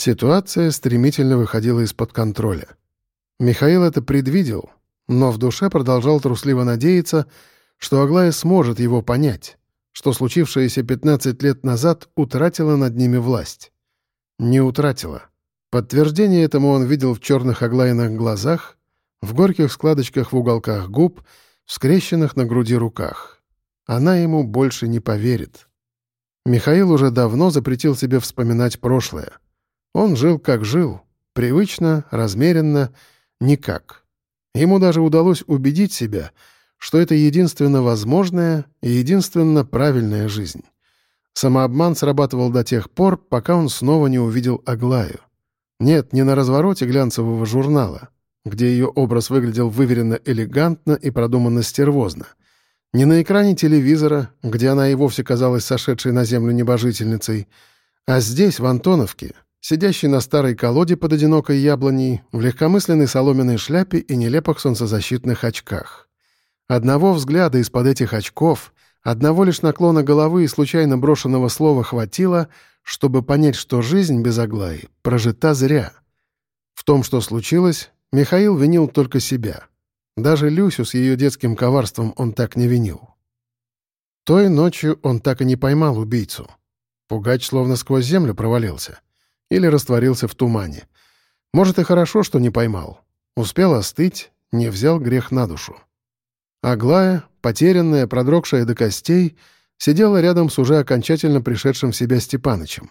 Ситуация стремительно выходила из-под контроля. Михаил это предвидел, но в душе продолжал трусливо надеяться, что Аглая сможет его понять, что случившееся 15 лет назад утратила над ними власть. Не утратила. Подтверждение этому он видел в черных Аглаиных глазах, в горьких складочках в уголках губ, в скрещенных на груди руках. Она ему больше не поверит. Михаил уже давно запретил себе вспоминать прошлое. Он жил как жил, привычно, размеренно, никак. Ему даже удалось убедить себя, что это единственно возможная и единственно правильная жизнь. Самообман срабатывал до тех пор, пока он снова не увидел Аглаю. Нет, не на развороте глянцевого журнала, где ее образ выглядел выверенно элегантно и продуманно стервозно. Не на экране телевизора, где она и вовсе казалась сошедшей на землю небожительницей, а здесь, в Антоновке, сидящий на старой колоде под одинокой яблоней, в легкомысленной соломенной шляпе и нелепых солнцезащитных очках. Одного взгляда из-под этих очков, одного лишь наклона головы и случайно брошенного слова хватило, чтобы понять, что жизнь без Аглаи прожита зря. В том, что случилось, Михаил винил только себя. Даже Люсю с ее детским коварством он так не винил. Той ночью он так и не поймал убийцу. Пугач словно сквозь землю провалился. Или растворился в тумане. Может, и хорошо, что не поймал. Успел остыть, не взял грех на душу. Аглая, потерянная, продрогшая до костей, сидела рядом с уже окончательно пришедшим в себя Степанычем.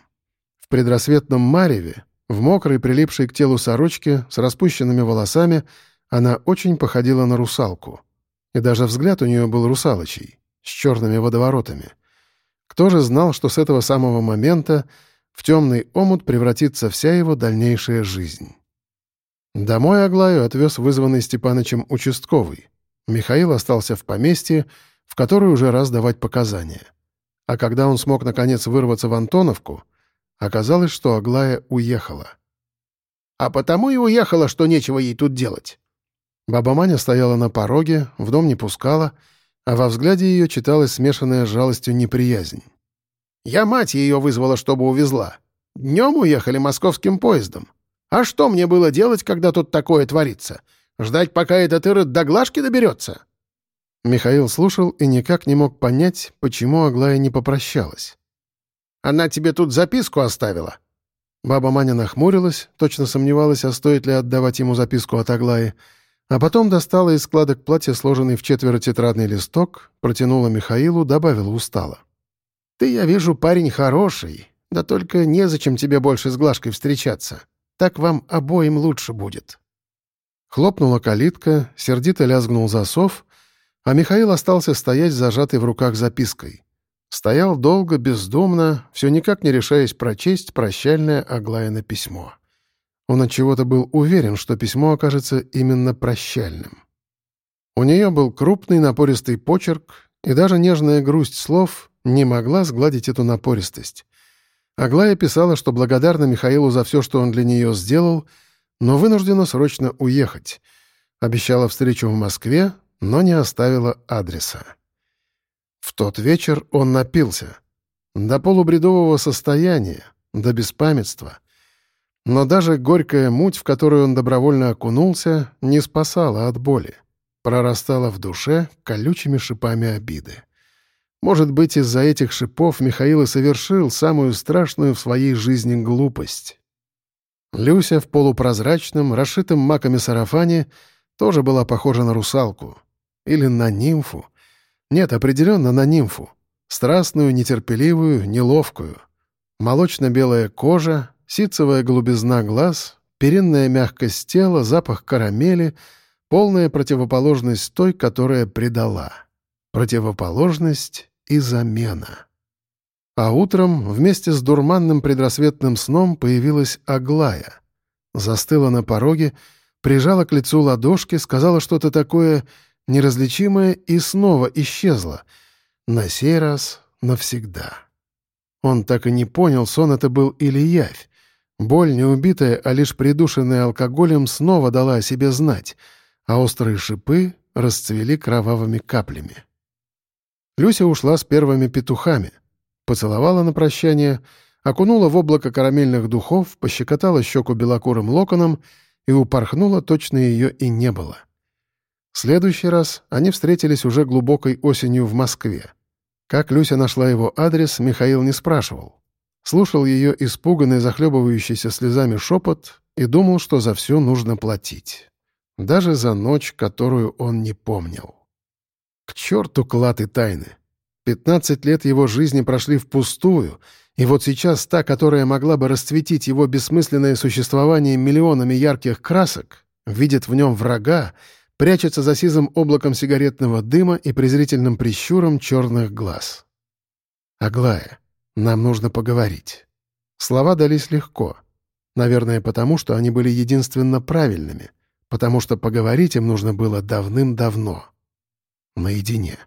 В предрассветном мареве, в мокрой, прилипшей к телу сорочке, с распущенными волосами — она очень походила на русалку. И даже взгляд у нее был русалочий, с черными водоворотами. Кто же знал, что с этого самого момента в темный омут превратится вся его дальнейшая жизнь? Домой Аглаю отвез вызванный Степанычем участковый. Михаил остался в поместье, в которое уже раз давать показания. А когда он смог наконец вырваться в Антоновку, оказалось, что Аглая уехала. «А потому и уехала, что нечего ей тут делать», Баба Маня стояла на пороге, в дом не пускала, а во взгляде ее читалась смешанная жалостью неприязнь. «Я мать ее вызвала, чтобы увезла. Днем уехали московским поездом. А что мне было делать, когда тут такое творится? Ждать, пока этот ирод до глажки доберется?» Михаил слушал и никак не мог понять, почему Аглая не попрощалась. «Она тебе тут записку оставила?» Баба Маня нахмурилась, точно сомневалась, а стоит ли отдавать ему записку от Аглаи, а потом достала из складок платья сложенный в четверо тетрадный листок, протянула Михаилу, добавила устало. «Ты, я вижу, парень хороший, да только незачем тебе больше с Глашкой встречаться. Так вам обоим лучше будет». Хлопнула калитка, сердито лязгнул засов, а Михаил остался стоять зажатый в руках запиской. Стоял долго, бездумно, все никак не решаясь прочесть прощальное Аглаина письмо. Он от чего-то был уверен, что письмо окажется именно прощальным. У нее был крупный напористый почерк, и даже нежная грусть слов не могла сгладить эту напористость. Аглая писала, что благодарна Михаилу за все, что он для нее сделал, но вынуждена срочно уехать. Обещала встречу в Москве, но не оставила адреса. В тот вечер он напился. До полубредового состояния, до беспамятства — но даже горькая муть, в которую он добровольно окунулся, не спасала от боли. Прорастала в душе колючими шипами обиды. Может быть, из-за этих шипов Михаил и совершил самую страшную в своей жизни глупость. Люся в полупрозрачном, расшитом маками сарафане тоже была похожа на русалку. Или на нимфу. Нет, определенно на нимфу. Страстную, нетерпеливую, неловкую. Молочно-белая кожа, Ситцевая голубизна глаз, перинная мягкость тела, запах карамели — полная противоположность той, которая предала. Противоположность и замена. А утром вместе с дурманным предрассветным сном появилась Аглая. Застыла на пороге, прижала к лицу ладошки, сказала что-то такое неразличимое и снова исчезла. На сей раз навсегда. Он так и не понял, сон это был или явь. Боль, не убитая, а лишь придушенная алкоголем, снова дала о себе знать, а острые шипы расцвели кровавыми каплями. Люся ушла с первыми петухами. Поцеловала на прощание, окунула в облако карамельных духов, пощекотала щеку белокурым локоном и упорхнула, точно ее и не было. В следующий раз они встретились уже глубокой осенью в Москве. Как Люся нашла его адрес, Михаил не спрашивал. Слушал ее испуганный, захлебывающийся слезами шепот и думал, что за все нужно платить. Даже за ночь, которую он не помнил. К черту клад и тайны. Пятнадцать лет его жизни прошли впустую, и вот сейчас та, которая могла бы расцветить его бессмысленное существование миллионами ярких красок, видит в нем врага, прячется за сизым облаком сигаретного дыма и презрительным прищуром черных глаз. «Аглая, нам нужно поговорить». Слова дались легко. Наверное, потому что они были единственно правильными, потому что поговорить им нужно было давным-давно наедине.